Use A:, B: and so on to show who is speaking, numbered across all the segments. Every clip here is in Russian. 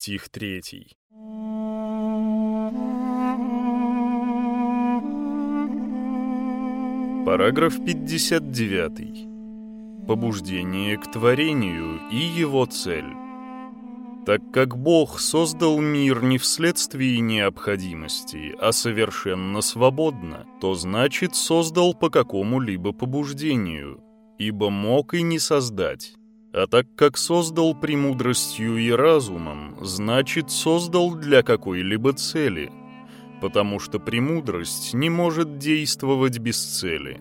A: стих 3. Параграф 59. Побуждение к творению и его цель. Так как Бог создал мир не вследствие необходимости, а совершенно свободно, то значит создал по какому-либо побуждению, ибо мог и не создать. А так как создал премудростью и разумом, значит создал для какой-либо цели – потому что премудрость не может действовать без цели.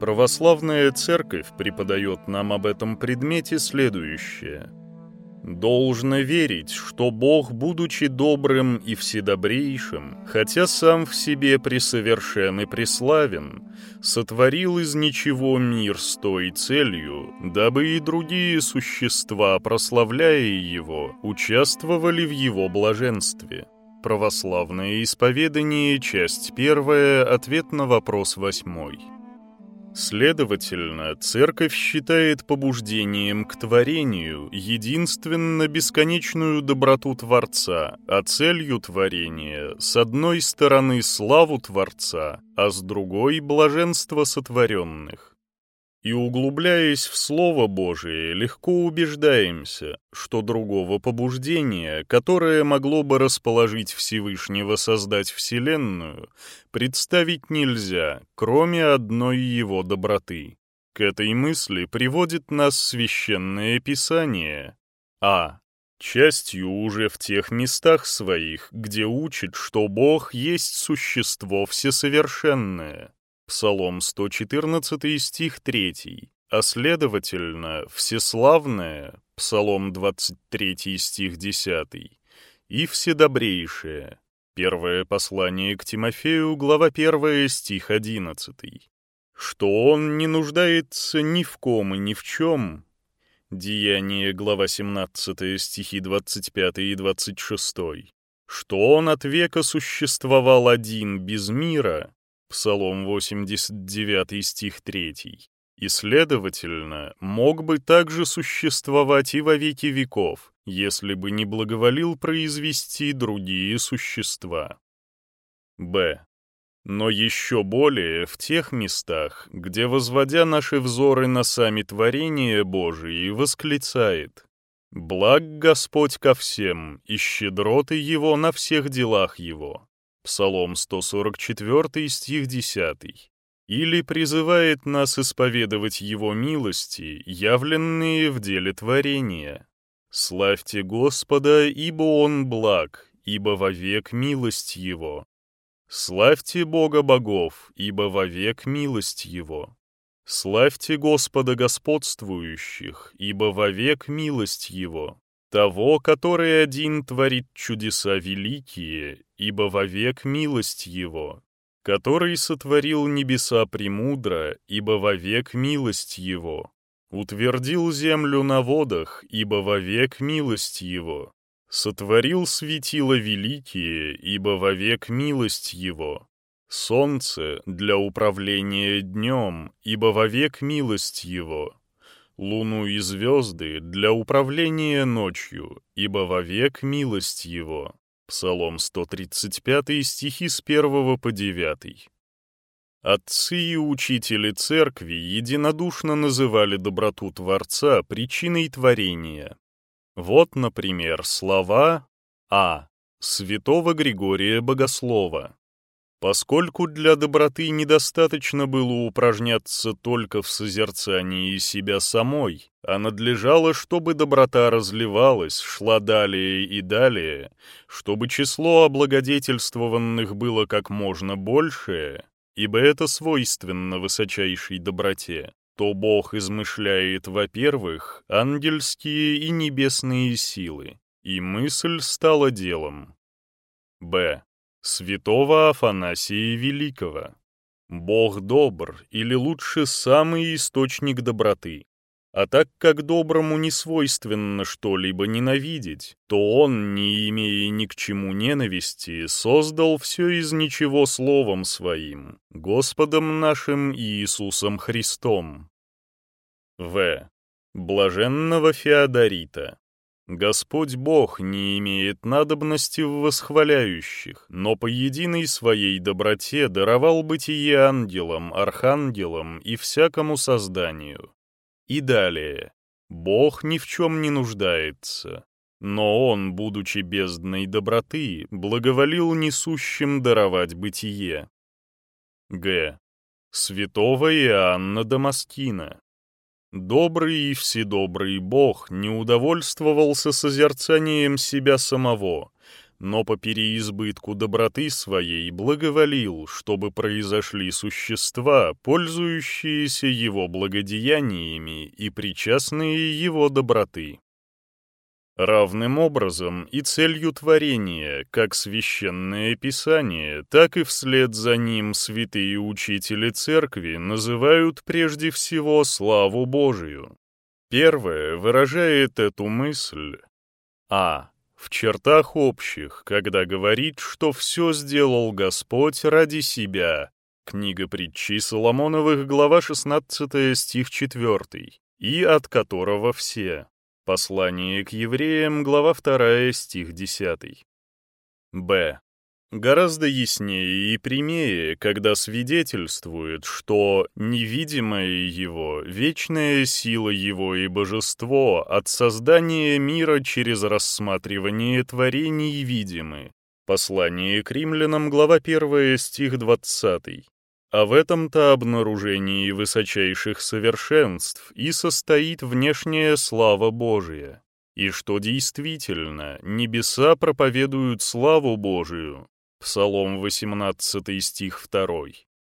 A: Православная церковь преподает нам об этом предмете следующее. Должно верить, что Бог, будучи добрым и вседобрейшим, хотя сам в себе пресовершен и преславен, сотворил из ничего мир с той целью, дабы и другие существа, прославляя Его, участвовали в Его блаженстве. Православное исповедание, часть первая, ответ на вопрос восьмой. Следовательно, Церковь считает побуждением к творению единственно бесконечную доброту Творца, а целью творения с одной стороны славу Творца, а с другой — блаженство сотворенных и, углубляясь в Слово Божие, легко убеждаемся, что другого побуждения, которое могло бы расположить Всевышнего создать Вселенную, представить нельзя, кроме одной его доброты. К этой мысли приводит нас Священное Писание. А. Частью уже в тех местах своих, где учит, что Бог есть существо всесовершенное. Псалом 114 стих 3, а следовательно, всеславное, Псалом 23 стих 10, и вседобрейшее, первое послание к Тимофею, глава 1 стих 11, что он не нуждается ни в ком и ни в чем, Деяние, глава 17, стихи 25 и 26, что он от века существовал один без мира, Псалом 89 стих 3. И, следовательно, мог бы также существовать и во веки веков, если бы не благоволил произвести другие существа. Б. Но еще более в тех местах, где, возводя наши взоры на сами творения Божии, восклицает «Благ Господь ко всем, и щедроты Его на всех делах Его». Псалом 144, стих 10. Или призывает нас исповедовать Его милости, явленные в деле творения. «Славьте Господа, ибо Он благ, ибо вовек милость Его. Славьте Бога богов, ибо вовек милость Его. Славьте Господа господствующих, ибо вовек милость Его того, который один творит чудеса великие, ибо вовек милость его, который сотворил небеса премудро, ибо вовек милость его, утвердил землю на водах, ибо вовек милость его, сотворил светила великие, ибо вовек милость его, солнце для управления днем, ибо вовек милость его, луну и звезды для управления ночью, ибо вовек милость его». Псалом 135, стихи с 1 по 9. Отцы и учители церкви единодушно называли доброту Творца причиной творения. Вот, например, слова А. Святого Григория Богослова. Поскольку для доброты недостаточно было упражняться только в созерцании себя самой, а надлежало, чтобы доброта разливалась, шла далее и далее, чтобы число облагодетельствованных было как можно большее, ибо это свойственно высочайшей доброте, то Бог измышляет, во-первых, ангельские и небесные силы, и мысль стала делом. Б святого Афанасия Великого. Бог добр, или лучше самый источник доброты. А так как доброму не свойственно что-либо ненавидеть, то он, не имея ни к чему ненависти, создал все из ничего словом своим, Господом нашим Иисусом Христом. В. Блаженного Феодорита. Господь Бог не имеет надобности в восхваляющих, но по единой своей доброте даровал бытие ангелам, архангелам и всякому созданию. И далее. Бог ни в чем не нуждается, но Он, будучи бездной доброты, благоволил несущим даровать бытие. Г. Святого Иоанна Дамаскина. Добрый и вседобрый Бог не удовольствовался созерцанием себя самого, но по переизбытку доброты своей благоволил, чтобы произошли существа, пользующиеся его благодеяниями и причастные его доброты. Равным образом и целью творения, как священное писание, так и вслед за ним святые учители церкви называют прежде всего славу Божию. Первое выражает эту мысль а. В чертах общих, когда говорит, что все сделал Господь ради себя. Книга притчи Соломоновых, глава 16, стих 4, и от которого все. Послание к евреям, глава 2, стих 10. Б. Гораздо яснее и прямее, когда свидетельствует, что невидимое его, вечная сила его и божество от создания мира через рассматривание творений видимы. Послание к римлянам, глава 1, стих 20. А в этом-то обнаружении высочайших совершенств и состоит внешняя слава Божия, и что действительно небеса проповедуют славу Божию. Псалом 18 стих 2.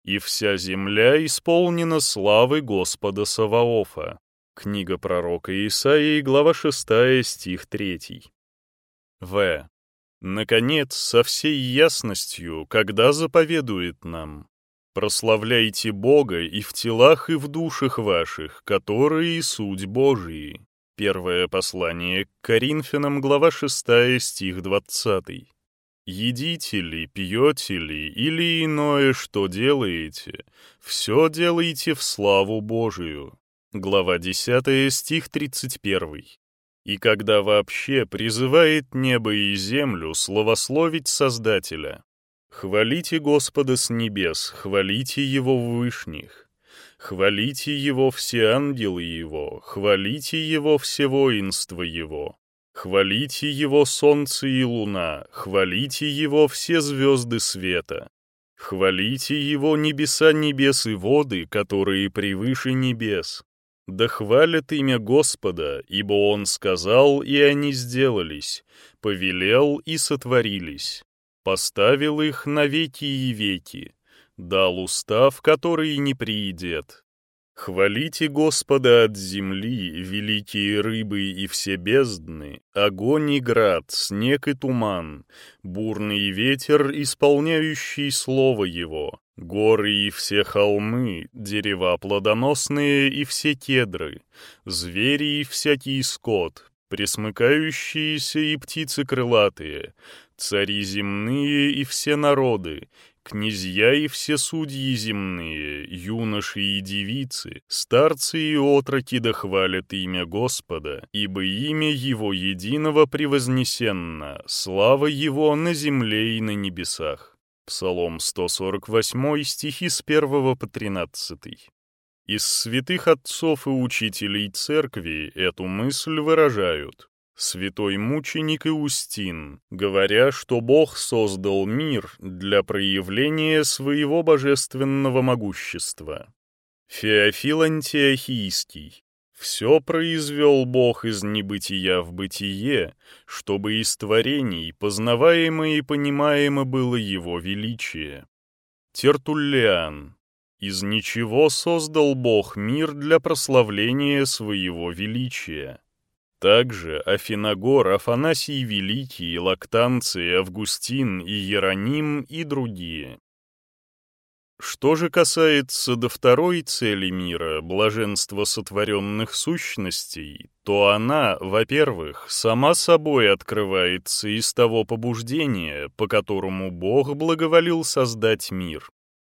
A: И вся земля исполнена славы Господа Саваофа. Книга пророка Исаии, глава 6, стих 3. В. Наконец, со всей ясностью, когда заповедует нам Прославляйте Бога и в телах, и в душах ваших, которые суть Божии. Первое послание к Коринфянам, глава 6, стих 20. Едите ли, пьете ли, или иное, что делаете, все делайте в славу Божию. Глава 10, стих 31. И когда вообще призывает небо и землю славословить Создателя, Хвалите Господа с небес, хвалите Его в вышних. Хвалите Его все ангелы Его, хвалите Его все воинство Его. Хвалите Его солнце и луна, хвалите Его все звезды света. Хвалите Его небеса небес и воды, которые превыше небес. Да хвалят имя Господа, ибо Он сказал, и они сделались, повелел и сотворились поставил их на веки и веки, дал устав, который не приидет. Хвалите Господа от земли, великие рыбы и все бездны, огонь и град, снег и туман, бурный ветер, исполняющий слово его, горы и все холмы, дерева плодоносные и все кедры, звери и всякий скот, пресмыкающиеся и птицы крылатые, цари земные и все народы, князья и все судьи земные, юноши и девицы, старцы и отроки дохвалят имя Господа, ибо имя Его единого превознесенно, слава Его на земле и на небесах. Псалом 148, стихи с 1 по 13. Из святых отцов и учителей церкви эту мысль выражают святой мученик Иустин, говоря, что Бог создал мир для проявления своего божественного могущества. Феофил Антиохийский. Все произвел Бог из небытия в бытие, чтобы из творений познаваемо и понимаемо было Его величие. Тертуллиан. Из ничего создал Бог мир для прославления своего величия. Также Афиногор, Афанасий Великий, Лактанций, Августин и Иероним и другие. Что же касается до второй цели мира, блаженства сотворенных сущностей, то она, во-первых, сама собой открывается из того побуждения, по которому Бог благоволил создать мир.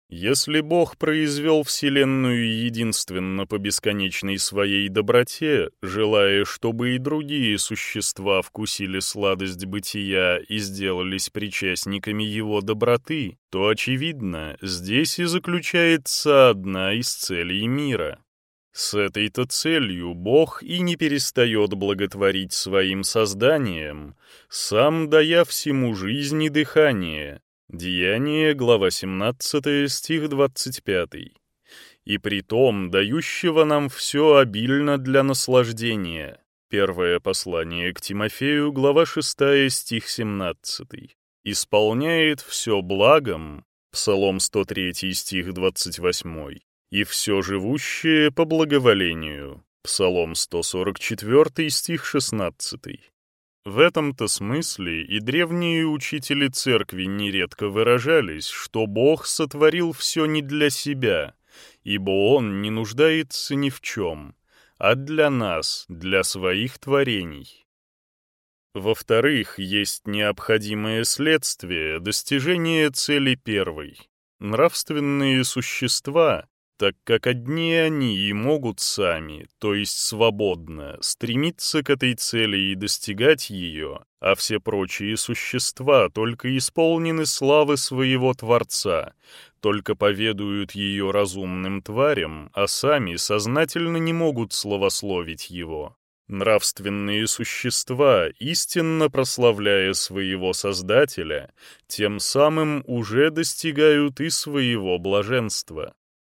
A: Если Бог произвел Вселенную единственно по бесконечной своей доброте, желая, чтобы и другие существа вкусили сладость бытия и сделались причастниками Его доброты, то, очевидно, здесь и заключается одна из целей мира. С этой-то целью Бог и не перестает благотворить своим созданием, сам дая всему жизнь и дыхание, Деяние, глава 17, стих 25. «И притом дающего нам все обильно для наслаждения». Первое послание к Тимофею, глава 6, стих 17. «Исполняет все благом». Псалом 103, стих 28. «И все живущее по благоволению». Псалом 144, стих 16. В этом-то смысле и древние учители церкви нередко выражались, что Бог сотворил все не для себя, ибо Он не нуждается ни в чем, а для нас, для своих творений. Во-вторых, есть необходимое следствие достижения цели первой. Нравственные существа так как одни они и могут сами, то есть свободно, стремиться к этой цели и достигать ее, а все прочие существа только исполнены славы своего Творца, только поведают ее разумным тварям, а сами сознательно не могут славословить его. Нравственные существа, истинно прославляя своего Создателя, тем самым уже достигают и своего блаженства.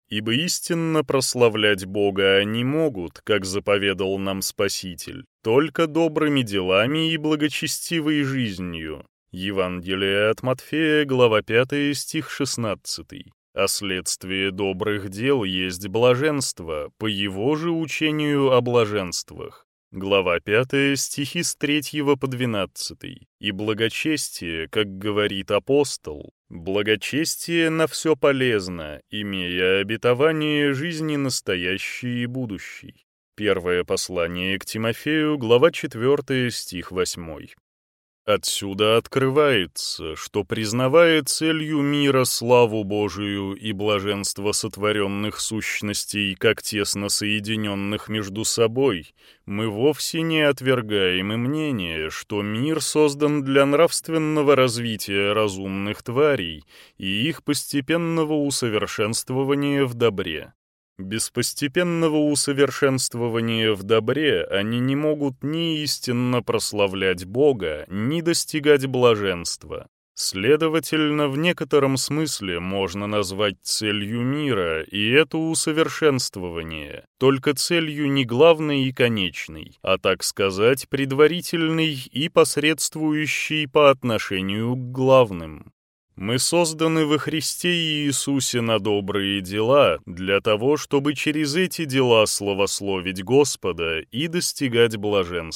A: Ибо истинно прославлять Бога они могут, как заповедал нам Спаситель, только добрыми делами и благочестивой жизнью. Евангелие от Матфея, глава 5, стих 16. А следствие добрых дел есть блаженство, по его же учению о блаженствах. Глава 5, стихи с 3 по 12. «И благочестие, как говорит апостол, благочестие на все полезно, имея обетование жизни настоящей и будущей». Первое послание к Тимофею, глава 4, стих 8. Отсюда открывается, что, признавая целью мира славу Божию и блаженство сотворенных сущностей, как тесно соединенных между собой, мы вовсе не отвергаем и мнение, что мир создан для нравственного развития разумных тварей и их постепенного усовершенствования в добре. Без постепенного усовершенствования в добре они не могут ни истинно прославлять Бога, ни достигать блаженства. Следовательно, в некотором смысле можно назвать целью мира и это усовершенствование, только целью не главной и конечной, а, так сказать, предварительной и посредствующей по отношению к главным. Мы созданы во Христе Иисусе на добрые дела для того, чтобы через эти дела славословить Господа и достигать блаженства.